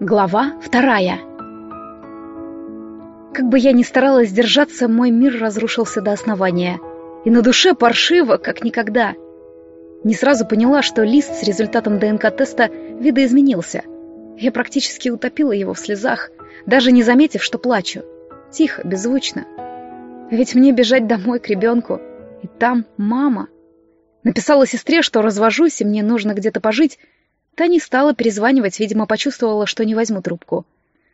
Глава вторая. Как бы я ни старалась держаться, мой мир разрушился до основания. И на душе паршиво, как никогда. Не сразу поняла, что лист с результатом ДНК-теста видоизменился. Я практически утопила его в слезах, даже не заметив, что плачу. Тихо, беззвучно. Ведь мне бежать домой к ребенку. И там мама. Написала сестре, что развожусь, и мне нужно где-то пожить, Та не стала перезванивать, видимо, почувствовала, что не возьму трубку.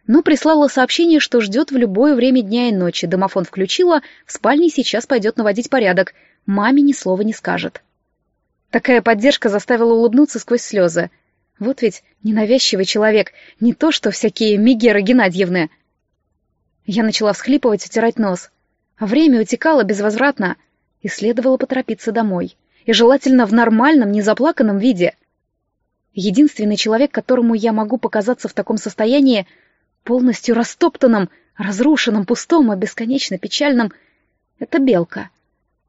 Но прислала сообщение, что ждет в любое время дня и ночи. Домофон включила, в спальне сейчас пойдет наводить порядок. Маме ни слова не скажет. Такая поддержка заставила улыбнуться сквозь слезы. Вот ведь ненавязчивый человек, не то что всякие Мегеры Геннадьевны. Я начала всхлипывать, утирать нос. Время утекало безвозвратно, и следовало поторопиться домой. И желательно в нормальном, незаплаканном виде — Единственный человек, которому я могу показаться в таком состоянии, полностью растоптанном, разрушенном, пустом и бесконечно печальном, это Белка.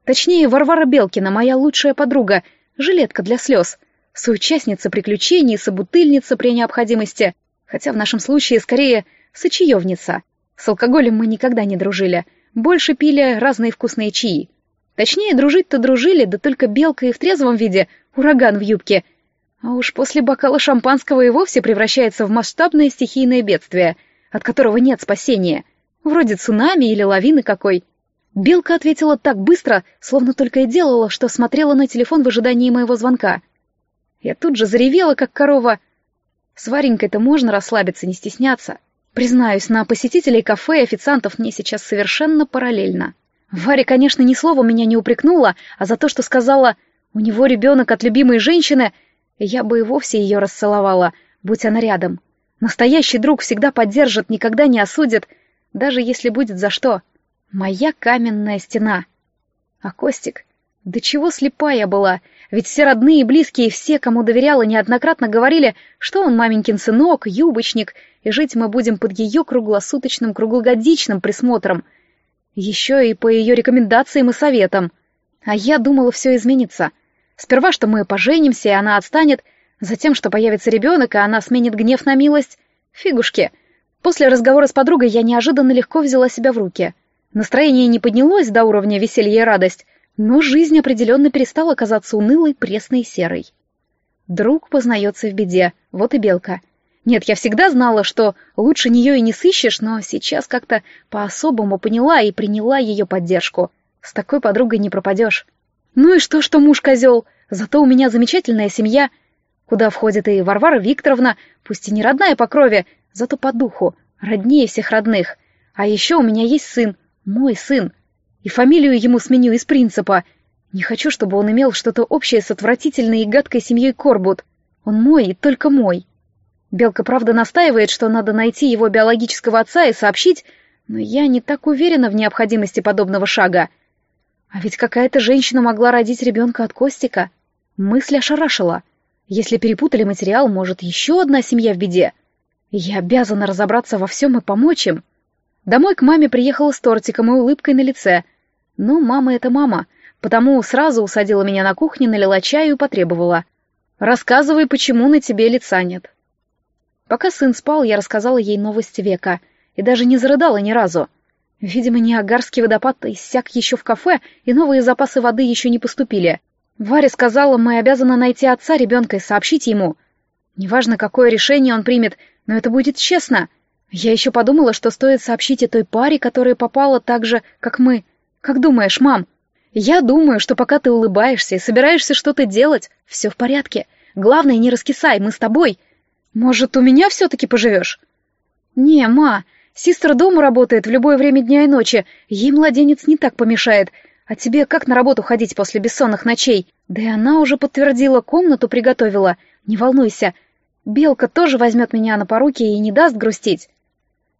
Точнее, Варвара Белкина, моя лучшая подруга, жилетка для слез, соучастница приключений, собутыльница при необходимости, хотя в нашем случае скорее сочаевница. С алкоголем мы никогда не дружили, больше пили разные вкусные чаи. Точнее, дружить-то дружили, да только Белка и в трезвом виде, ураган в юбке — а уж после бокала шампанского и вовсе превращается в масштабное стихийное бедствие, от которого нет спасения, вроде цунами или лавины какой. Белка ответила так быстро, словно только и делала, что смотрела на телефон в ожидании моего звонка. Я тут же заревела, как корова. С Варенькой-то можно расслабиться, не стесняться. Признаюсь, на посетителей кафе и официантов мне сейчас совершенно параллельно. Варя, конечно, ни слова меня не упрекнула, а за то, что сказала «у него ребенок от любимой женщины», я бы и вовсе ее расцеловала, будь она рядом. Настоящий друг всегда поддержит, никогда не осудит, даже если будет за что. Моя каменная стена. А Костик? Да чего слепая была, ведь все родные и близкие, все, кому доверяла, неоднократно говорили, что он маменькин сынок, юбочник, и жить мы будем под ее круглосуточным, круглогодичным присмотром. Еще и по ее рекомендациям и советам. А я думала, все изменится — Сперва, что мы поженимся, и она отстанет, затем, что появится ребенок, и она сменит гнев на милость. Фигушки. После разговора с подругой я неожиданно легко взяла себя в руки. Настроение не поднялось до уровня веселья и радость, но жизнь определенно перестала казаться унылой, пресной и серой. Друг познается в беде, вот и белка. Нет, я всегда знала, что лучше нее и не сыщешь, но сейчас как-то по-особому поняла и приняла ее поддержку. С такой подругой не пропадешь. Ну и что, что муж козел? Зато у меня замечательная семья, куда входит и Варвара Викторовна, пусть и не родная по крови, зато по духу, роднее всех родных. А еще у меня есть сын, мой сын. И фамилию ему сменю из принципа. Не хочу, чтобы он имел что-то общее с отвратительной и гадкой семьей Корбут. Он мой и только мой. Белка, правда, настаивает, что надо найти его биологического отца и сообщить, но я не так уверена в необходимости подобного шага. А ведь какая-то женщина могла родить ребенка от Костика. Мысль ошарашила. Если перепутали материал, может, еще одна семья в беде. Я обязана разобраться во всем и помочь им. Домой к маме приехала с тортиком и улыбкой на лице. Но мама — это мама, потому сразу усадила меня на кухне, налила чаю и потребовала. «Рассказывай, почему на тебе лица нет». Пока сын спал, я рассказала ей новости века и даже не зарыдала ни разу — Видимо, Ниагарский водопад иссяк еще в кафе, и новые запасы воды еще не поступили. Варя сказала, мы обязаны найти отца ребенка и сообщить ему. Неважно, какое решение он примет, но это будет честно. Я еще подумала, что стоит сообщить и той паре, которая попала так же, как мы. Как думаешь, мам? Я думаю, что пока ты улыбаешься и собираешься что-то делать, все в порядке. Главное, не раскисай, мы с тобой. Может, у меня все-таки поживешь? Не, ма, Систер дома работает в любое время дня и ночи, ей младенец не так помешает. А тебе как на работу ходить после бессонных ночей? Да и она уже подтвердила, комнату приготовила. Не волнуйся, Белка тоже возьмет меня на поруки и не даст грустить.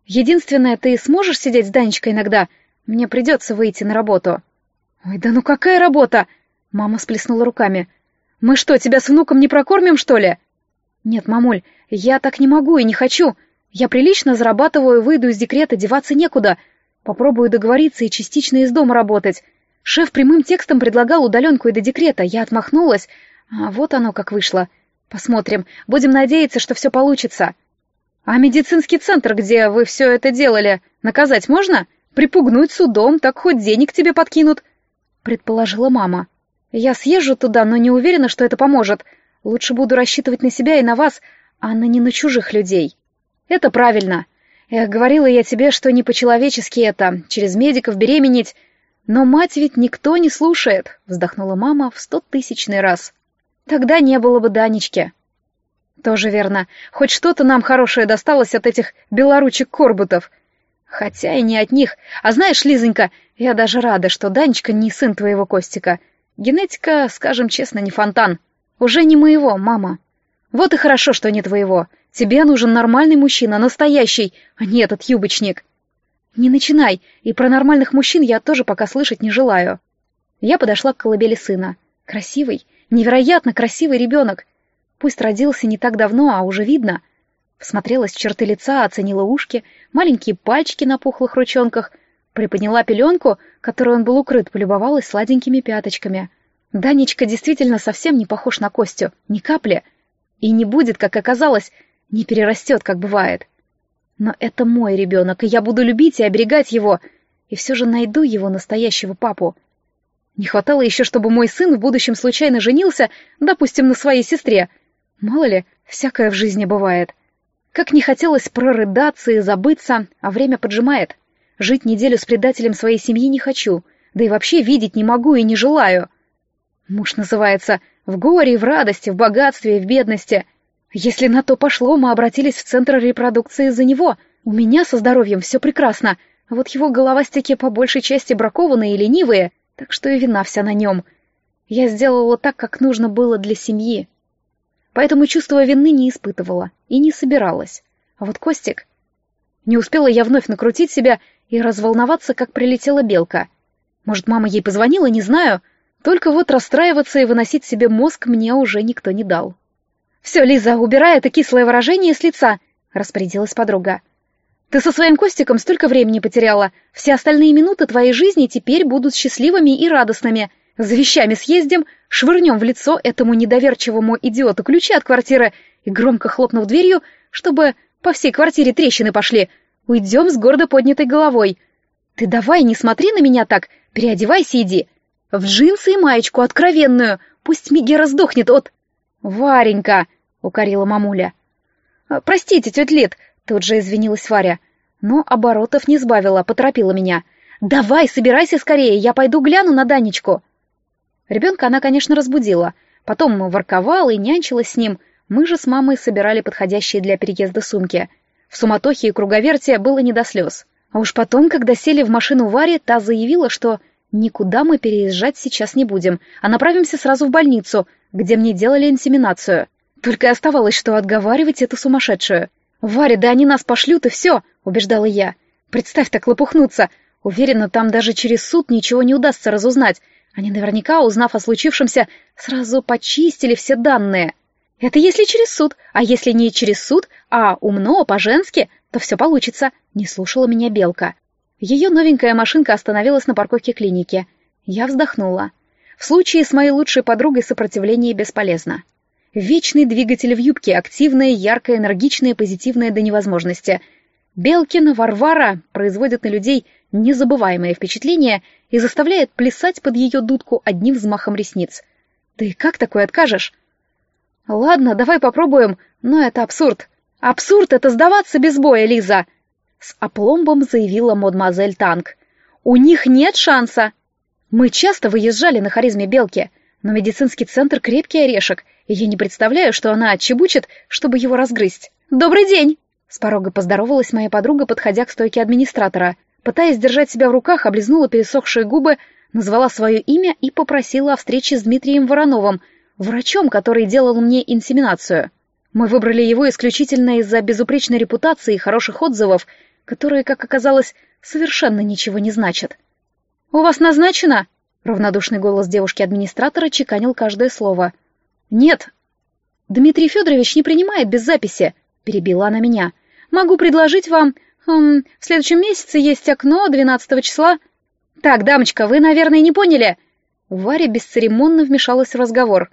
Единственное, ты сможешь сидеть с Данечкой иногда? Мне придется выйти на работу. Ой, да ну какая работа? Мама сплеснула руками. Мы что, тебя с внуком не прокормим, что ли? Нет, мамуль, я так не могу и не хочу. Я прилично зарабатываю, выйду из декрета, деваться некуда. Попробую договориться и частично из дома работать. Шеф прямым текстом предлагал удаленку и до декрета. Я отмахнулась. А вот оно как вышло. Посмотрим. Будем надеяться, что все получится. «А медицинский центр, где вы все это делали, наказать можно? Припугнуть судом, так хоть денег тебе подкинут», — предположила мама. «Я съезжу туда, но не уверена, что это поможет. Лучше буду рассчитывать на себя и на вас, а не на чужих людей». «Это правильно. Эх, говорила я тебе, что не по-человечески это, через медиков беременеть. Но мать ведь никто не слушает», — вздохнула мама в сто тысячный раз. «Тогда не было бы Данечки». Тоже верно. Хоть что-то нам хорошее досталось от этих белоручек-корбутов. Хотя и не от них. А знаешь, Лизонька, я даже рада, что Данечка не сын твоего Костика. Генетика, скажем честно, не фонтан. Уже не моего, мама. Вот и хорошо, что не твоего. Тебе нужен нормальный мужчина, настоящий, а не этот юбочник. Не начинай, и про нормальных мужчин я тоже пока слышать не желаю. Я подошла к колыбели сына. Красивый, невероятно красивый ребенок. Пусть родился не так давно, а уже видно. Всмотрелась в черты лица, оценила ушки, маленькие пальчики на пухлых ручонках, приподняла пеленку, которой он был укрыт, полюбовалась сладенькими пяточками. Данечка действительно совсем не похож на Костю, ни капли. И не будет, как оказалось, не перерастет, как бывает. Но это мой ребенок, и я буду любить и оберегать его, и все же найду его настоящего папу. Не хватало еще, чтобы мой сын в будущем случайно женился, допустим, на своей сестре — Мало ли, всякое в жизни бывает. Как не хотелось прорыдаться и забыться, а время поджимает. Жить неделю с предателем своей семьи не хочу, да и вообще видеть не могу и не желаю. Муж называется «в горе, в радости, в богатстве и в бедности». Если на то пошло, мы обратились в центр репродукции за него. У меня со здоровьем все прекрасно, а вот его головастики по большей части бракованные и ленивые, так что и вина вся на нем. Я сделала так, как нужно было для семьи поэтому чувства вины не испытывала и не собиралась. А вот Костик... Не успела я вновь накрутить себя и разволноваться, как прилетела белка. Может, мама ей позвонила, не знаю. Только вот расстраиваться и выносить себе мозг мне уже никто не дал. «Все, Лиза, убирай это кислое выражение с лица», — распорядилась подруга. «Ты со своим Костиком столько времени потеряла. Все остальные минуты твоей жизни теперь будут счастливыми и радостными. За вещами съездим, швырнем в лицо этому недоверчивому идиоту ключи от квартиры и, громко хлопнув дверью, чтобы по всей квартире трещины пошли, уйдем с гордо поднятой головой. Ты давай не смотри на меня так, переодевайся иди. В джинсы и маечку откровенную, пусть Мигера сдохнет от... «Варенька!» — укорила мамуля. «А, «Простите, тетя Лид», — тут же извинилась Варя. Но оборотов не сбавила, поторопила меня. «Давай, собирайся скорее, я пойду гляну на Данечку». Ребенка она, конечно, разбудила, потом ворковала и нянчилась с ним, мы же с мамой собирали подходящие для переезда сумки. В суматохе и круговерте было не до слез. А уж потом, когда сели в машину Вари, та заявила, что никуда мы переезжать сейчас не будем, а направимся сразу в больницу, где мне делали инсеминацию. Только оставалось, что отговаривать эту сумасшедшую. «Варя, да они нас пошлют, и все!» — убеждала я. «Представь так лопухнуться! Уверена, там даже через суд ничего не удастся разузнать, они наверняка, узнав о случившемся, сразу почистили все данные. Это если через суд, а если не через суд, а умно, по-женски, то все получится, не слушала меня Белка. Ее новенькая машинка остановилась на парковке клиники. Я вздохнула. В случае с моей лучшей подругой сопротивление бесполезно. Вечный двигатель в юбке, активная, яркая, энергичная, позитивная до невозможности. Белкин, Варвара производят на людей незабываемое впечатление и заставляет плясать под ее дудку одним взмахом ресниц. Ты как такое откажешь? Ладно, давай попробуем, но это абсурд. Абсурд — это сдаваться без боя, Лиза! С опломбом заявила мадемуазель Танк. У них нет шанса. Мы часто выезжали на харизме Белки, но медицинский центр — крепкий орешек, и я не представляю, что она отчебучит, чтобы его разгрызть. «Добрый день!» С порога поздоровалась моя подруга, подходя к стойке администратора. Пытаясь держать себя в руках, облизнула пересохшие губы, назвала свое имя и попросила о встрече с Дмитрием Вороновым, врачом, который делал мне инсеминацию. Мы выбрали его исключительно из-за безупречной репутации и хороших отзывов, которые, как оказалось, совершенно ничего не значат. «У вас назначено?» — равнодушный голос девушки-администратора чеканил каждое слово. «Нет». «Дмитрий Федорович не принимает без записи», — перебила она меня. «Могу предложить вам Хм, в следующем месяце есть окно 12 числа. Так, дамочка, вы, наверное, не поняли. Варя бесцеремонно вмешалась в разговор.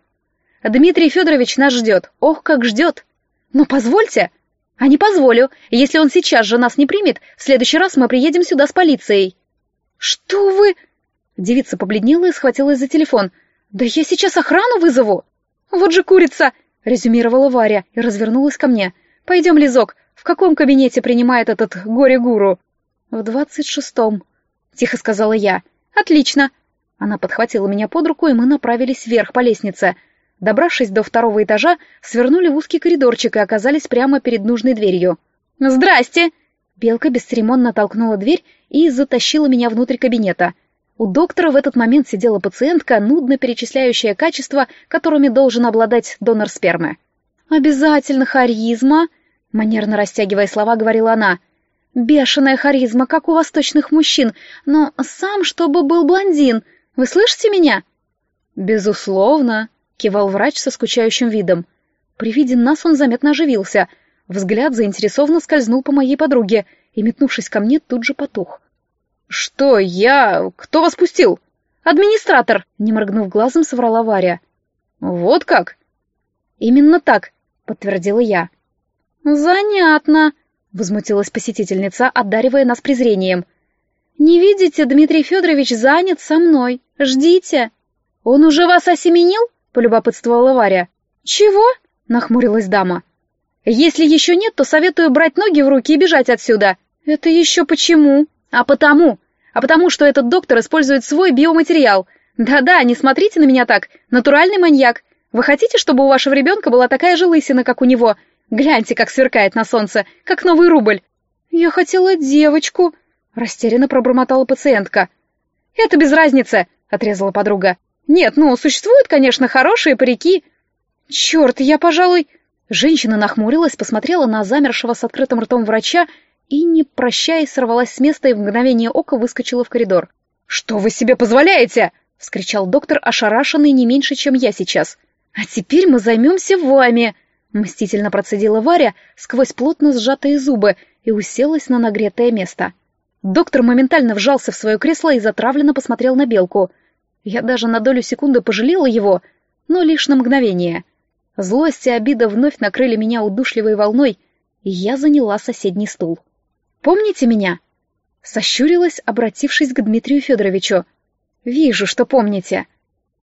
Дмитрий Федорович нас ждет. Ох, как ждет. Но позвольте. «А не позволю. Если он сейчас же нас не примет, в следующий раз мы приедем сюда с полицией». «Что вы...» Девица побледнела и схватилась за телефон. «Да я сейчас охрану вызову!» «Вот же курица!» — резюмировала Варя и развернулась ко мне. «Пойдем, Лизок, в каком кабинете принимает этот горе-гуру?» «В двадцать шестом», — тихо сказала я. «Отлично!» Она подхватила меня под руку, и мы направились вверх по лестнице. Добравшись до второго этажа, свернули в узкий коридорчик и оказались прямо перед нужной дверью. «Здрасте!» Белка бесцеремонно толкнула дверь и затащила меня внутрь кабинета. У доктора в этот момент сидела пациентка, нудно перечисляющая качества, которыми должен обладать донор спермы. «Обязательно харизма!» — манерно растягивая слова, говорила она. «Бешеная харизма, как у восточных мужчин, но сам чтобы был блондин. Вы слышите меня?» «Безусловно», — кивал врач со скучающим видом. При виде нас он заметно оживился. Взгляд заинтересованно скользнул по моей подруге и, метнувшись ко мне, тут же потух. «Что я? Кто вас пустил?» «Администратор!» — не моргнув глазом, соврала Варя. «Вот как?» «Именно так», — подтвердила я. «Занятно», — возмутилась посетительница, одаривая нас презрением. «Не видите, Дмитрий Федорович занят со мной. Ждите». «Он уже вас осеменил?» — полюбопытствовала Варя. «Чего?» — нахмурилась дама. «Если еще нет, то советую брать ноги в руки и бежать отсюда». «Это еще почему?» «А потому! А потому, что этот доктор использует свой биоматериал. Да-да, не смотрите на меня так. Натуральный маньяк. Вы хотите, чтобы у вашего ребенка была такая же лысина, как у него? Гляньте, как сверкает на солнце, как новый рубль». «Я хотела девочку», — растерянно пробормотала пациентка. «Это без разницы», — отрезала подруга. «Нет, ну, существуют, конечно, хорошие парики». «Черт, я, пожалуй...» Женщина нахмурилась, посмотрела на замершего с открытым ртом врача и, не прощаясь, сорвалась с места и в мгновение ока выскочила в коридор. «Что вы себе позволяете?» — вскричал доктор, ошарашенный не меньше, чем я сейчас. «А теперь мы займемся вами!» — мстительно процедила Варя сквозь плотно сжатые зубы и уселась на нагретое место. Доктор моментально вжался в свое кресло и затравленно посмотрел на белку. Я даже на долю секунды пожалела его, но лишь на мгновение. Злость и обида вновь накрыли меня удушливой волной, и я заняла соседний стул. «Помните меня?» Сощурилась, обратившись к Дмитрию Федоровичу. «Вижу, что помните.